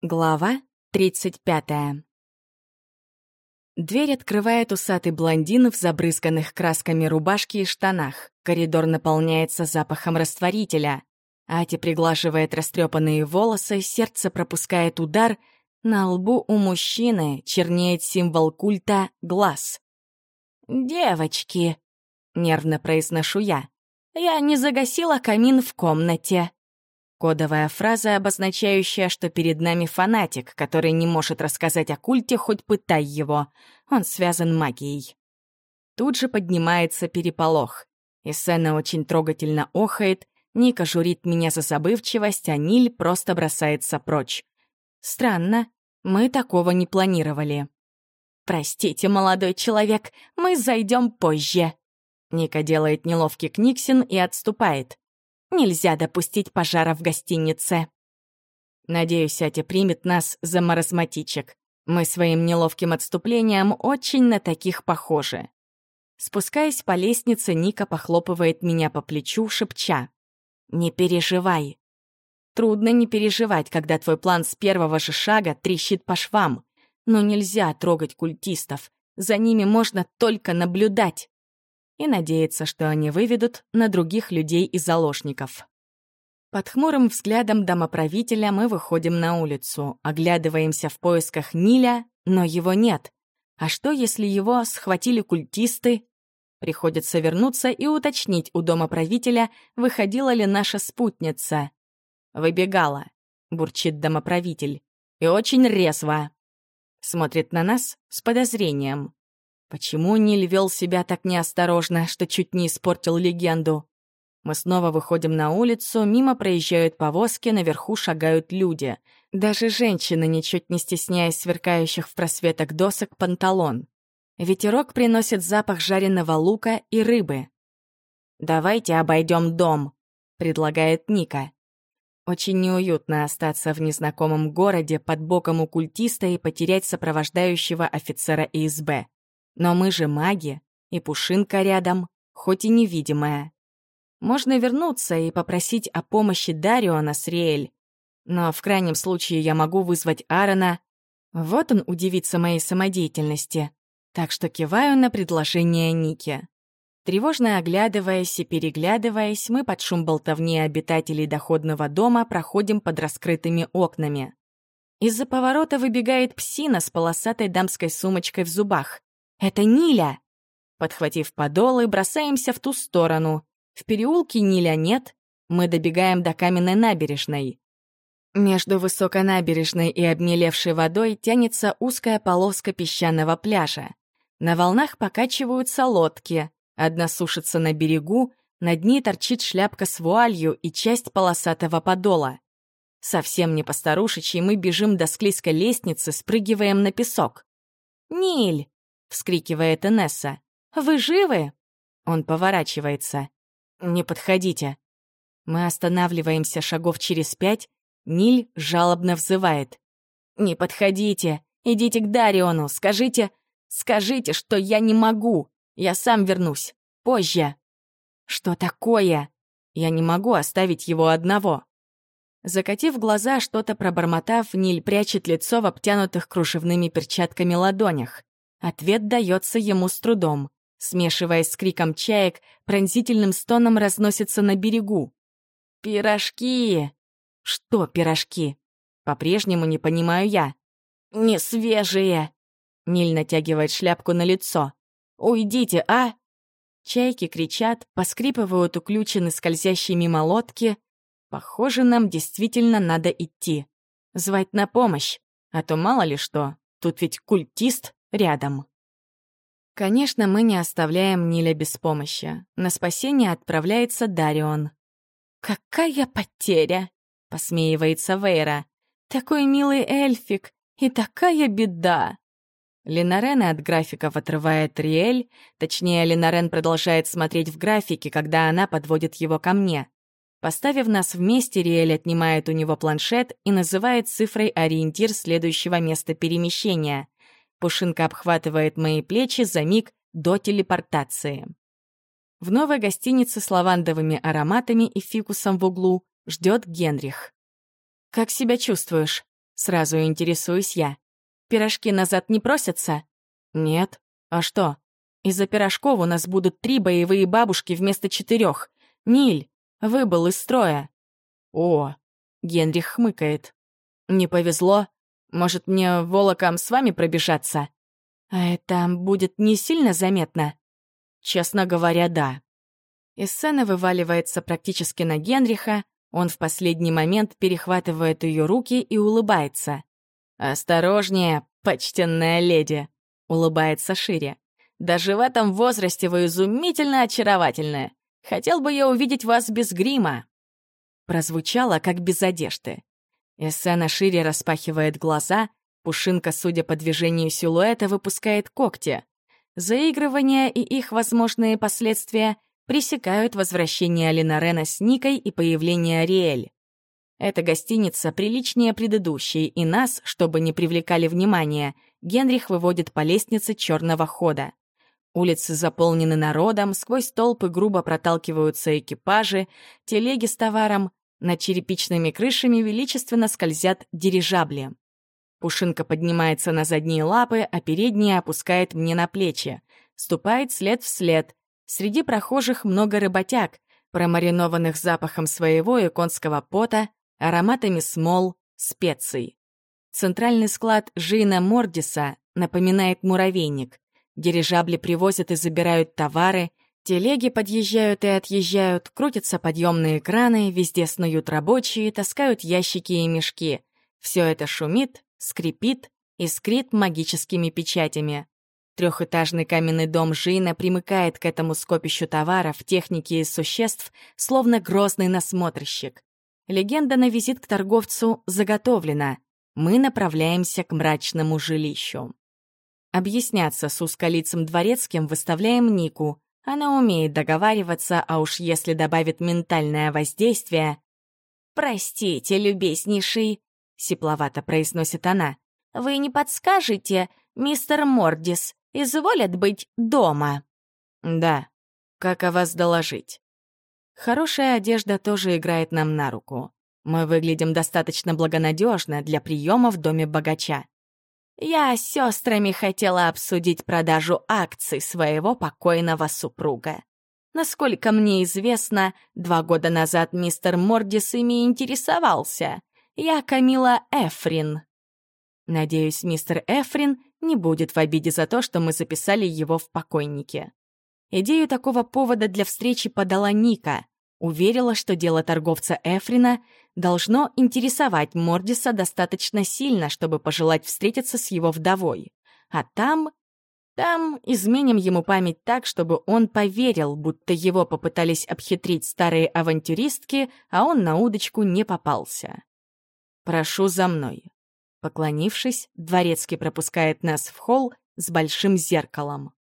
Глава 35 Дверь открывает усатый блондин в забрызганных красками рубашке и штанах. Коридор наполняется запахом растворителя. Ати приглаживает растрепанные волосы, сердце пропускает удар. На лбу у мужчины чернеет символ культа — глаз. «Девочки», — нервно произношу я, — «я не загасила камин в комнате». Кодовая фраза, обозначающая, что перед нами фанатик, который не может рассказать о культе, хоть пытай его. Он связан магией. Тут же поднимается переполох. И сцена очень трогательно охает, Ника журит меня за забывчивость, а Ниль просто бросается прочь. Странно, мы такого не планировали. «Простите, молодой человек, мы зайдем позже». Ника делает неловкий книгсин и отступает. Нельзя допустить пожара в гостинице. Надеюсь, Атя примет нас за маразматичек. Мы своим неловким отступлением очень на таких похожи. Спускаясь по лестнице, Ника похлопывает меня по плечу, шепча. «Не переживай». Трудно не переживать, когда твой план с первого же шага трещит по швам. Но нельзя трогать культистов. За ними можно только наблюдать и надеяться, что они выведут на других людей и заложников. Под хмурым взглядом домоправителя мы выходим на улицу, оглядываемся в поисках Ниля, но его нет. А что, если его схватили культисты? Приходится вернуться и уточнить у домоправителя, выходила ли наша спутница. «Выбегала», — бурчит домоправитель, — «и очень резво». Смотрит на нас с подозрением. Почему Ниль вел себя так неосторожно, что чуть не испортил легенду? Мы снова выходим на улицу, мимо проезжают повозки, наверху шагают люди. Даже женщины, ничуть не стесняясь сверкающих в просветах досок, панталон. Ветерок приносит запах жареного лука и рыбы. «Давайте обойдем дом», — предлагает Ника. Очень неуютно остаться в незнакомом городе под боком у культиста и потерять сопровождающего офицера ИСБ. Но мы же маги, и Пушинка рядом, хоть и невидимая. Можно вернуться и попросить о помощи Дариона с Риэль. Но в крайнем случае я могу вызвать Аарона. Вот он удивится моей самодеятельности. Так что киваю на предложение Ники. Тревожно оглядываясь и переглядываясь, мы под шум болтовни обитателей доходного дома проходим под раскрытыми окнами. Из-за поворота выбегает псина с полосатой дамской сумочкой в зубах. Это Ниля!» Подхватив подолы, бросаемся в ту сторону. В переулке Ниля нет, мы добегаем до каменной набережной. Между высокой набережной и обмелевшей водой тянется узкая полоска песчаного пляжа. На волнах покачиваются лодки, одна сушится на берегу, над ней торчит шляпка с вуалью и часть полосатого подола. Совсем не по-старушечьи мы бежим до склизкой лестницы, спрыгиваем на песок. «Ниль!» — вскрикивает Инесса. «Вы живы?» Он поворачивается. «Не подходите». Мы останавливаемся шагов через пять. Ниль жалобно взывает. «Не подходите! Идите к Дариону! Скажите... Скажите, что я не могу! Я сам вернусь! Позже!» «Что такое?» Я не могу оставить его одного. Закатив глаза, что-то пробормотав, Ниль прячет лицо в обтянутых кружевными перчатками ладонях. Ответ дается ему с трудом. Смешиваясь с криком чаек, пронзительным стоном разносится на берегу. «Пирожки!» «Что пирожки?» По-прежнему не понимаю я. «Не свежие!» Ниль натягивает шляпку на лицо. «Уйдите, а!» Чайки кричат, поскрипывают уключены скользящие мимо лодки. Похоже, нам действительно надо идти. Звать на помощь, а то мало ли что, тут ведь культист рядом. Конечно, мы не оставляем Ниля без помощи. На спасение отправляется Дарион. «Какая потеря!» — посмеивается Вейра. «Такой милый эльфик! И такая беда!» Ленарен от графиков отрывает Риэль, точнее, Ленарен продолжает смотреть в графике, когда она подводит его ко мне. Поставив нас вместе, Риэль отнимает у него планшет и называет цифрой ориентир следующего места перемещения. Пушинка обхватывает мои плечи за миг до телепортации. В новой гостинице с лавандовыми ароматами и фикусом в углу ждет Генрих. «Как себя чувствуешь?» — Сразу интересуюсь я. Пирожки назад не просятся? Нет. А что? Из-за пирожков у нас будут три боевые бабушки вместо четырех. Ниль, выбыл из строя. О, Генрих хмыкает. Не повезло. Может, мне волоком с вами пробежаться? А это будет не сильно заметно? Честно говоря, да. Из сцены вываливается практически на Генриха, он в последний момент перехватывает ее руки и улыбается. «Осторожнее, почтенная леди!» — улыбается шире. «Даже в этом возрасте вы изумительно очаровательная. Хотел бы я увидеть вас без грима». Прозвучало, как без одежды. Эссена шире распахивает глаза, Пушинка, судя по движению силуэта, выпускает когти. Заигрывания и их возможные последствия пресекают возвращение Алинарена с Никой и появление Ариэль. Эта гостиница приличнее предыдущей, и нас, чтобы не привлекали внимания, Генрих выводит по лестнице черного хода. Улицы заполнены народом, сквозь толпы грубо проталкиваются экипажи, телеги с товаром, над черепичными крышами величественно скользят дирижабли. Пушинка поднимается на задние лапы, а передние опускает мне на плечи. Ступает след в след. Среди прохожих много работяг, промаринованных запахом своего и конского пота, ароматами смол, специй. Центральный склад Жина Мордиса напоминает муравейник. Дирижабли привозят и забирают товары, телеги подъезжают и отъезжают, крутятся подъемные краны, везде снуют рабочие, таскают ящики и мешки. Все это шумит, скрипит, искрит магическими печатями. Трехэтажный каменный дом Жина примыкает к этому скопищу товаров, техники и существ, словно грозный насмотрщик. Легенда на визит к торговцу заготовлена. Мы направляемся к мрачному жилищу. Объясняться с узколицым дворецким выставляем Нику. Она умеет договариваться, а уж если добавит ментальное воздействие... «Простите, любезнейший», Сипловато произносит она. «Вы не подскажете, мистер Мордис, изволят быть дома?» «Да. Как о вас доложить?» Хорошая одежда тоже играет нам на руку. Мы выглядим достаточно благонадежно для приема в доме богача. Я с сестрами хотела обсудить продажу акций своего покойного супруга. Насколько мне известно, два года назад мистер Мордис ими интересовался. Я Камила Эфрин. Надеюсь, мистер Эфрин не будет в обиде за то, что мы записали его в покойнике. Идею такого повода для встречи подала Ника. Уверила, что дело торговца Эфрина должно интересовать Мордиса достаточно сильно, чтобы пожелать встретиться с его вдовой. А там... Там изменим ему память так, чтобы он поверил, будто его попытались обхитрить старые авантюристки, а он на удочку не попался. «Прошу за мной». Поклонившись, дворецкий пропускает нас в холл с большим зеркалом.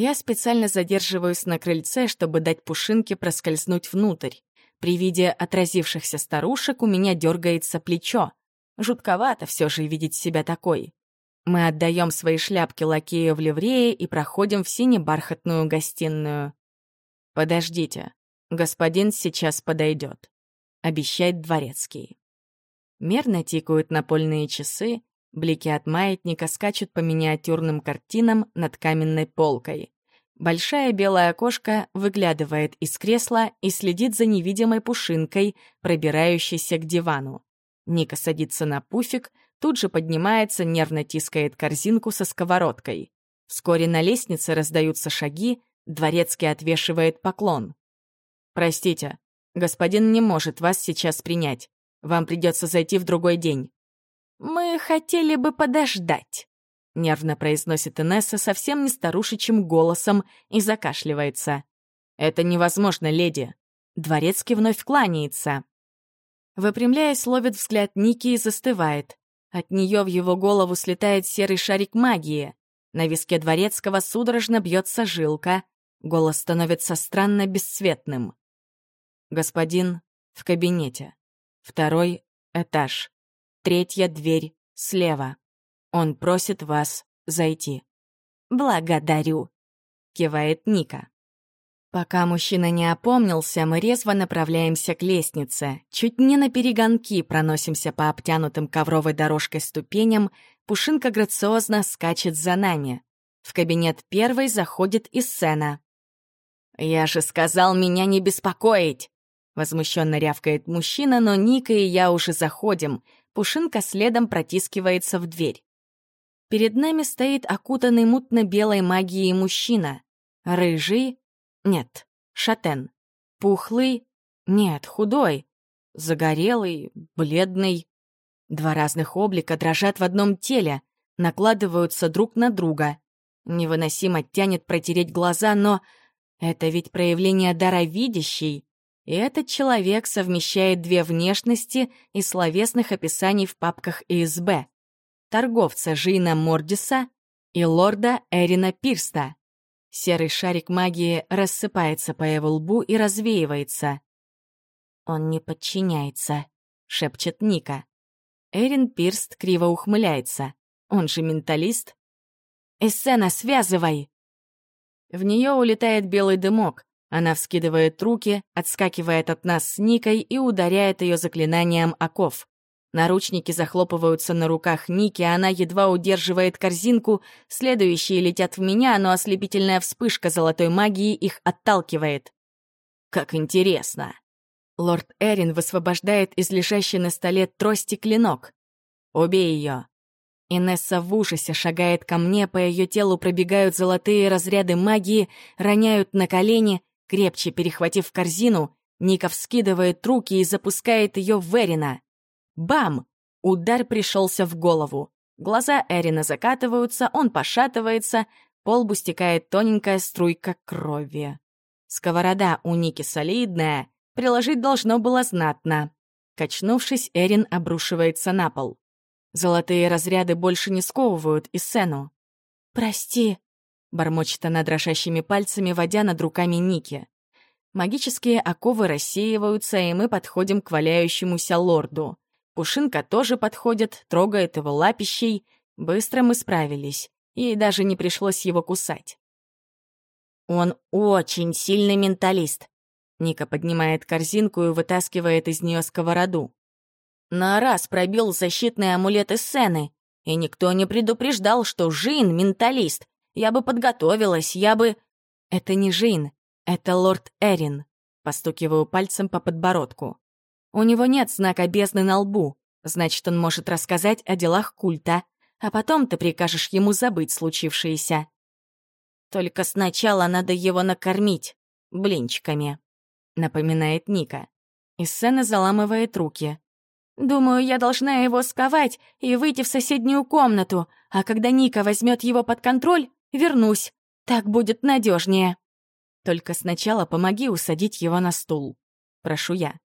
Я специально задерживаюсь на крыльце, чтобы дать Пушинке проскользнуть внутрь. При виде отразившихся старушек у меня дергается плечо. Жутковато все же видеть себя такой. Мы отдаем свои шляпки лакею в ливрее и проходим в сине-бархатную гостиную. «Подождите, господин сейчас подойдет», — обещает дворецкий. Мерно тикают напольные часы, блики от маятника скачут по миниатюрным картинам над каменной полкой. Большая белая кошка выглядывает из кресла и следит за невидимой пушинкой, пробирающейся к дивану. Ника садится на пуфик, тут же поднимается, нервно тискает корзинку со сковородкой. Вскоре на лестнице раздаются шаги, дворецкий отвешивает поклон. «Простите, господин не может вас сейчас принять. Вам придется зайти в другой день». «Мы хотели бы подождать», — нервно произносит Инесса совсем не старушечьим голосом и закашливается. «Это невозможно, леди». Дворецкий вновь кланяется. Выпрямляясь, ловит взгляд Ники и застывает. От нее в его голову слетает серый шарик магии. На виске Дворецкого судорожно бьется жилка. Голос становится странно бесцветным. «Господин в кабинете». Второй этаж. Третья дверь слева. Он просит вас зайти. «Благодарю», — кивает Ника. Пока мужчина не опомнился, мы резво направляемся к лестнице. Чуть не на перегонки проносимся по обтянутым ковровой дорожкой ступеням, Пушинка грациозно скачет за нами. В кабинет первой заходит и сцена. «Я же сказал меня не беспокоить!» Возмущенно рявкает мужчина, но Ника и я уже заходим. Пушинка следом протискивается в дверь. Перед нами стоит окутанный мутно-белой магией мужчина. Рыжий? Нет, шатен. Пухлый? Нет, худой. Загорелый, бледный. Два разных облика дрожат в одном теле, накладываются друг на друга. Невыносимо тянет протереть глаза, но это ведь проявление дара видящей. И этот человек совмещает две внешности и словесных описаний в папках ИСБ торговца Жина Мордиса и лорда Эрина Пирста. Серый шарик магии рассыпается по его лбу и развеивается. «Он не подчиняется», — шепчет Ника. Эрин Пирст криво ухмыляется. Он же менталист. «Эссена, связывай!» В нее улетает белый дымок. Она вскидывает руки, отскакивает от нас с Никой и ударяет ее заклинанием оков. Наручники захлопываются на руках Ники, она едва удерживает корзинку, следующие летят в меня, но ослепительная вспышка золотой магии их отталкивает. Как интересно. Лорд Эрин высвобождает из лежащей на столе трости клинок. Убей ее. Инесса в ужасе шагает ко мне, по ее телу пробегают золотые разряды магии, роняют на колени, крепче перехватив корзину, Ника вскидывает руки и запускает ее в Эрина. Бам! Удар пришелся в голову. Глаза Эрина закатываются, он пошатывается, по лбу стекает тоненькая струйка крови. Сковорода у Ники солидная, приложить должно было знатно. Качнувшись, Эрин обрушивается на пол. Золотые разряды больше не сковывают и сцену. «Прости», — бормочет она дрожащими пальцами, водя над руками Ники. Магические оковы рассеиваются, и мы подходим к валяющемуся лорду. Пушинка тоже подходит, трогает его лапищей. Быстро мы справились. Ей даже не пришлось его кусать. Он очень сильный менталист. Ника поднимает корзинку и вытаскивает из нее сковороду. На раз пробил защитный амулет из сцены, и никто не предупреждал, что Жин — менталист. Я бы подготовилась, я бы... Это не Жин, это лорд Эрин. Постукиваю пальцем по подбородку. У него нет знака бездны на лбу, значит, он может рассказать о делах культа, а потом ты прикажешь ему забыть случившееся. Только сначала надо его накормить блинчиками, напоминает Ника. И сцена заламывает руки. Думаю, я должна его сковать и выйти в соседнюю комнату, а когда Ника возьмет его под контроль, вернусь. Так будет надежнее. Только сначала помоги усадить его на стул. Прошу я.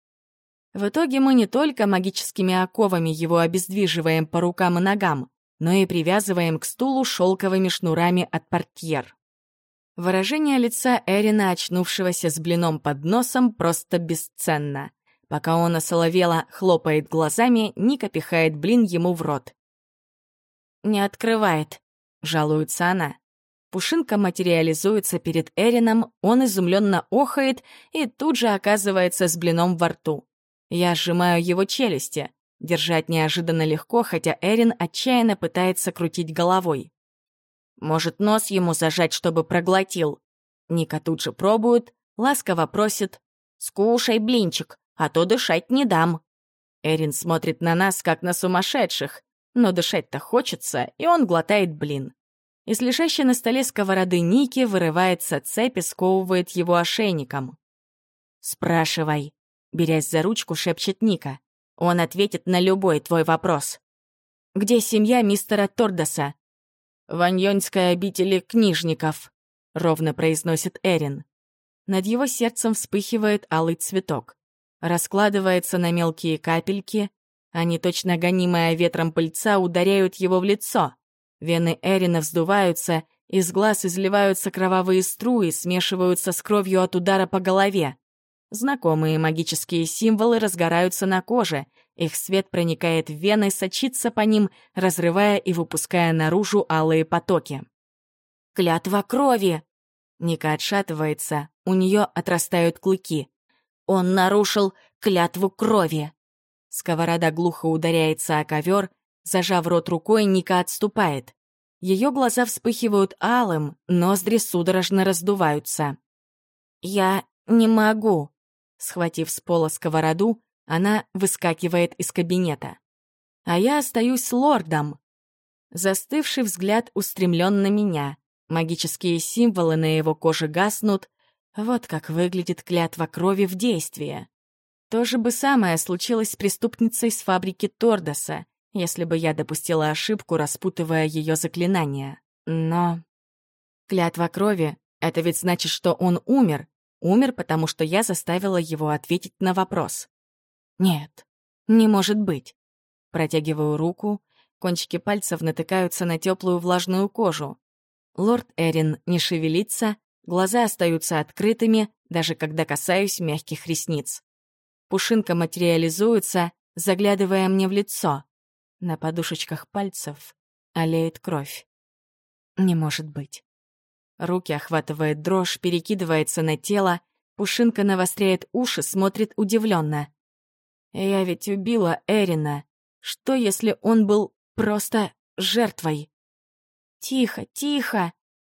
В итоге мы не только магическими оковами его обездвиживаем по рукам и ногам, но и привязываем к стулу шелковыми шнурами от портьер. Выражение лица Эрина, очнувшегося с блином под носом, просто бесценно. Пока он осоловело хлопает глазами, Ника пихает блин ему в рот. «Не открывает», — жалуется она. Пушинка материализуется перед Эрином, он изумленно охает и тут же оказывается с блином во рту. Я сжимаю его челюсти. Держать неожиданно легко, хотя Эрин отчаянно пытается крутить головой. Может, нос ему зажать, чтобы проглотил? Ника тут же пробует, ласково просит «Скушай блинчик, а то дышать не дам». Эрин смотрит на нас, как на сумасшедших, но дышать-то хочется, и он глотает блин. Из лежащей на столе сковороды Ники вырывается цепь и сковывает его ошейником. «Спрашивай», Берясь за ручку, шепчет Ника. Он ответит на любой твой вопрос. «Где семья мистера Тордоса?» «В Аньонской обители книжников», — ровно произносит Эрин. Над его сердцем вспыхивает алый цветок. Раскладывается на мелкие капельки. Они, точно гонимая ветром пыльца, ударяют его в лицо. Вены Эрина вздуваются, из глаз изливаются кровавые струи, смешиваются с кровью от удара по голове. Знакомые магические символы разгораются на коже, их свет проникает в вены, сочится по ним, разрывая и выпуская наружу алые потоки. «Клятва крови!» Ника отшатывается, у нее отрастают клыки. Он нарушил клятву крови. Сковорода глухо ударяется о ковер, зажав рот рукой, Ника отступает. Ее глаза вспыхивают алым, ноздри судорожно раздуваются. «Я не могу», — схватив с пола сковороду, она выскакивает из кабинета. А я остаюсь с лордом. Застывший взгляд устремлен на меня. Магические символы на его коже гаснут. Вот как выглядит клятва крови в действии. То же бы самое случилось с преступницей с фабрики Тордоса, если бы я допустила ошибку, распутывая ее заклинание. Но... Клятва крови — это ведь значит, что он умер. Умер, потому что я заставила его ответить на вопрос. Нет, не может быть. Протягиваю руку, кончики пальцев натыкаются на теплую влажную кожу. Лорд Эрин не шевелится, глаза остаются открытыми, даже когда касаюсь мягких ресниц. Пушинка материализуется, заглядывая мне в лицо. На подушечках пальцев олеет кровь. Не может быть. Руки охватывает дрожь, перекидывается на тело. Пушинка навостряет уши, смотрит удивленно. Я ведь убила Эрина. Что, если он был просто жертвой? «Тихо, тихо!»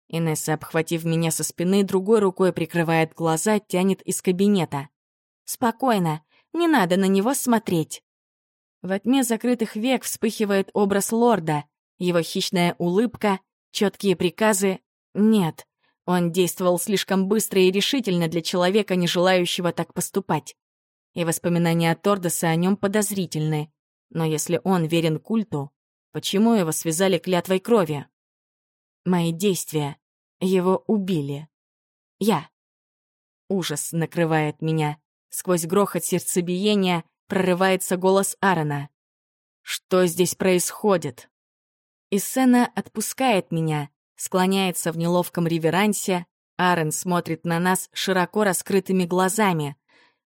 Инесса, обхватив меня со спины, другой рукой прикрывает глаза, тянет из кабинета. «Спокойно, не надо на него смотреть». Во тьме закрытых век вспыхивает образ лорда, его хищная улыбка, четкие приказы. Нет, он действовал слишком быстро и решительно для человека, не желающего так поступать. И воспоминания о Тордосе о нем подозрительны. Но если он верен культу, почему его связали клятвой крови? Мои действия. Его убили. Я. Ужас накрывает меня. Сквозь грохот сердцебиения прорывается голос Аарона. «Что здесь происходит?» Иссена отпускает меня, склоняется в неловком реверансе. Аарон смотрит на нас широко раскрытыми глазами.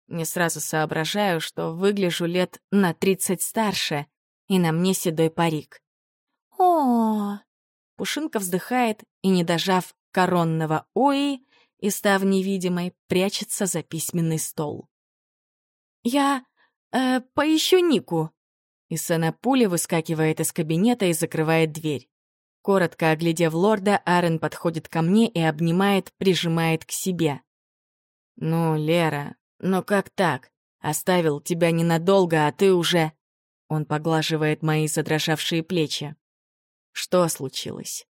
Не сразу соображаю, что выгляжу лет на тридцать старше, и на мне седой парик. о Пушинка вздыхает и, не дожав коронного «Ои», и, став невидимой, прячется за письменный стол. «Я... Э, поищу Нику!» Исена пули выскакивает из кабинета и закрывает дверь. Коротко оглядев лорда, Арен подходит ко мне и обнимает, прижимает к себе. «Ну, Лера, ну как так? Оставил тебя ненадолго, а ты уже...» Он поглаживает мои задрожавшие плечи. Что случилось?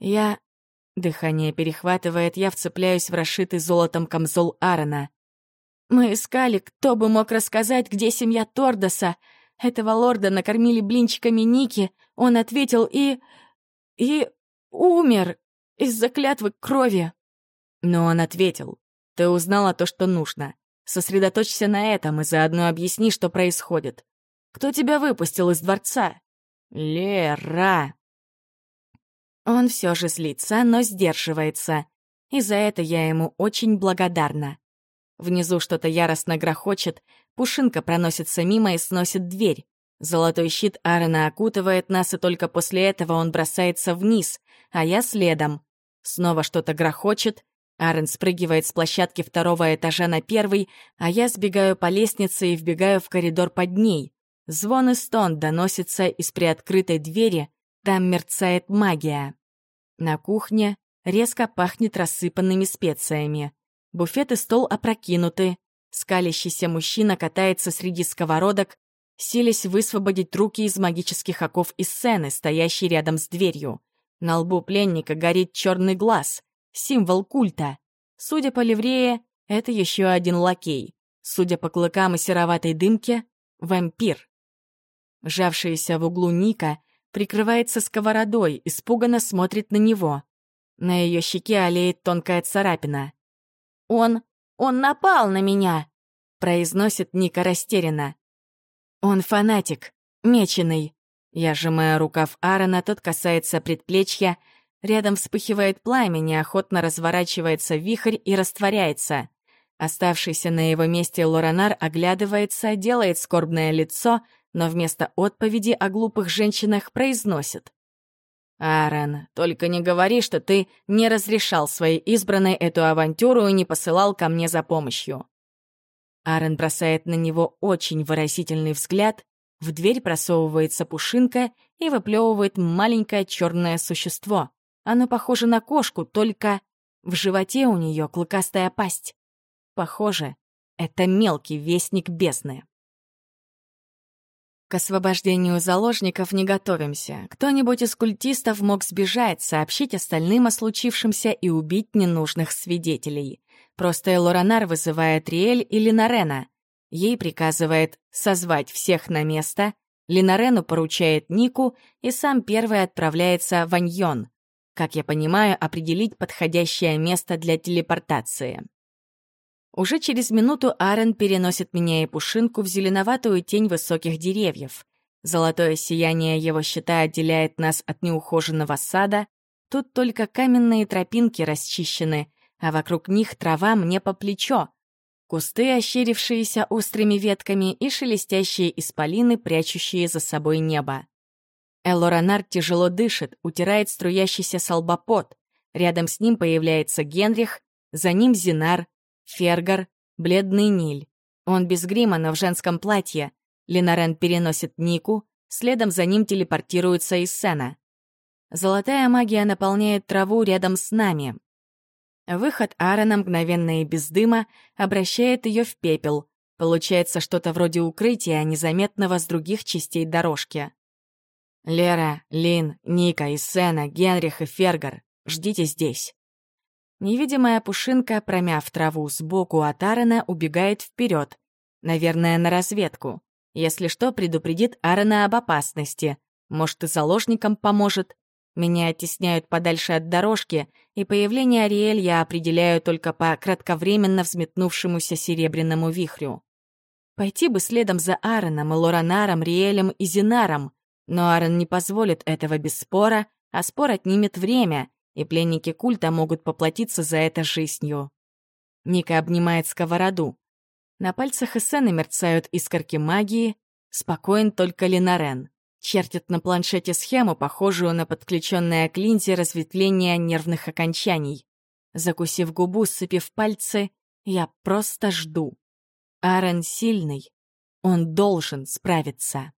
Я... Дыхание перехватывает, я вцепляюсь в расшитый золотом камзол Аарона. Мы искали, кто бы мог рассказать, где семья Тордоса. Этого лорда накормили блинчиками Ники. Он ответил и... и... умер из-за клятвы крови. Но он ответил. Ты узнала то, что нужно. Сосредоточься на этом и заодно объясни, что происходит. Кто тебя выпустил из дворца? «Лера!» Он все же злится, но сдерживается. И за это я ему очень благодарна. Внизу что-то яростно грохочет, пушинка проносится мимо и сносит дверь. Золотой щит Аарона окутывает нас, и только после этого он бросается вниз, а я следом. Снова что-то грохочет, Аарон спрыгивает с площадки второго этажа на первый, а я сбегаю по лестнице и вбегаю в коридор под ней. Звон и стон доносится из приоткрытой двери, там мерцает магия. На кухне резко пахнет рассыпанными специями. Буфет и стол опрокинуты. Скалящийся мужчина катается среди сковородок, силясь высвободить руки из магических оков из сцены, стоящей рядом с дверью. На лбу пленника горит черный глаз, символ культа. Судя по ливрее, это еще один лакей. Судя по клыкам и сероватой дымке, вампир. Жавшаяся в углу Ника прикрывается сковородой, испуганно смотрит на него. На ее щеке олеет тонкая царапина. «Он... он напал на меня!» — произносит Ника растерянно. «Он фанатик, меченый». Я сжимаю рукав Аарона, тот касается предплечья. Рядом вспыхивает пламя, неохотно разворачивается вихрь и растворяется. Оставшийся на его месте Лоранар оглядывается, делает скорбное лицо — но вместо отповеди о глупых женщинах произносит. Аарон, только не говори, что ты не разрешал своей избранной эту авантюру и не посылал ко мне за помощью. Аарон бросает на него очень выразительный взгляд, в дверь просовывается пушинка и выплевывает маленькое черное существо. Оно похоже на кошку, только в животе у нее клыкастая пасть. Похоже, это мелкий вестник бездны. К освобождению заложников не готовимся. Кто-нибудь из культистов мог сбежать, сообщить остальным о случившемся и убить ненужных свидетелей. Просто Элоранар вызывает Риэль и Линарена. Ей приказывает созвать всех на место, Линарену поручает Нику и сам первый отправляется в Аньон. Как я понимаю, определить подходящее место для телепортации. Уже через минуту Аарон переносит меня и Пушинку в зеленоватую тень высоких деревьев. Золотое сияние его щита отделяет нас от неухоженного сада. Тут только каменные тропинки расчищены, а вокруг них трава мне по плечо. Кусты, ощерившиеся острыми ветками, и шелестящие исполины, прячущие за собой небо. Элоранар тяжело дышит, утирает струящийся солбопот. Рядом с ним появляется Генрих, за ним Зинар, Фергар, бледный Ниль. Он без грима, но в женском платье. Ленарен переносит Нику, следом за ним телепортируется из Сена. Золотая магия наполняет траву рядом с нами. Выход Аарона мгновенно и без дыма обращает ее в пепел. Получается что-то вроде укрытия, незаметного с других частей дорожки. Лера, Лин, Ника, Иссена, Генрих и Фергар, ждите здесь. Невидимая пушинка, промяв траву сбоку от Аарона, убегает вперед. Наверное, на разведку. Если что, предупредит Аарона об опасности. Может, и заложникам поможет. Меня оттесняют подальше от дорожки, и появление Ариэль я определяю только по кратковременно взметнувшемуся серебряному вихрю. Пойти бы следом за Аароном Лоранаром, Риэлем и Зинаром, но Аарон не позволит этого без спора, а спор отнимет время, и пленники культа могут поплатиться за это жизнью. Ника обнимает сковороду. На пальцах Эссены мерцают искорки магии, спокоен только Линарен. Чертит на планшете схему, похожую на подключенное к линзе разветвление нервных окончаний. Закусив губу, сцепив пальцы, я просто жду. Аарон сильный. Он должен справиться.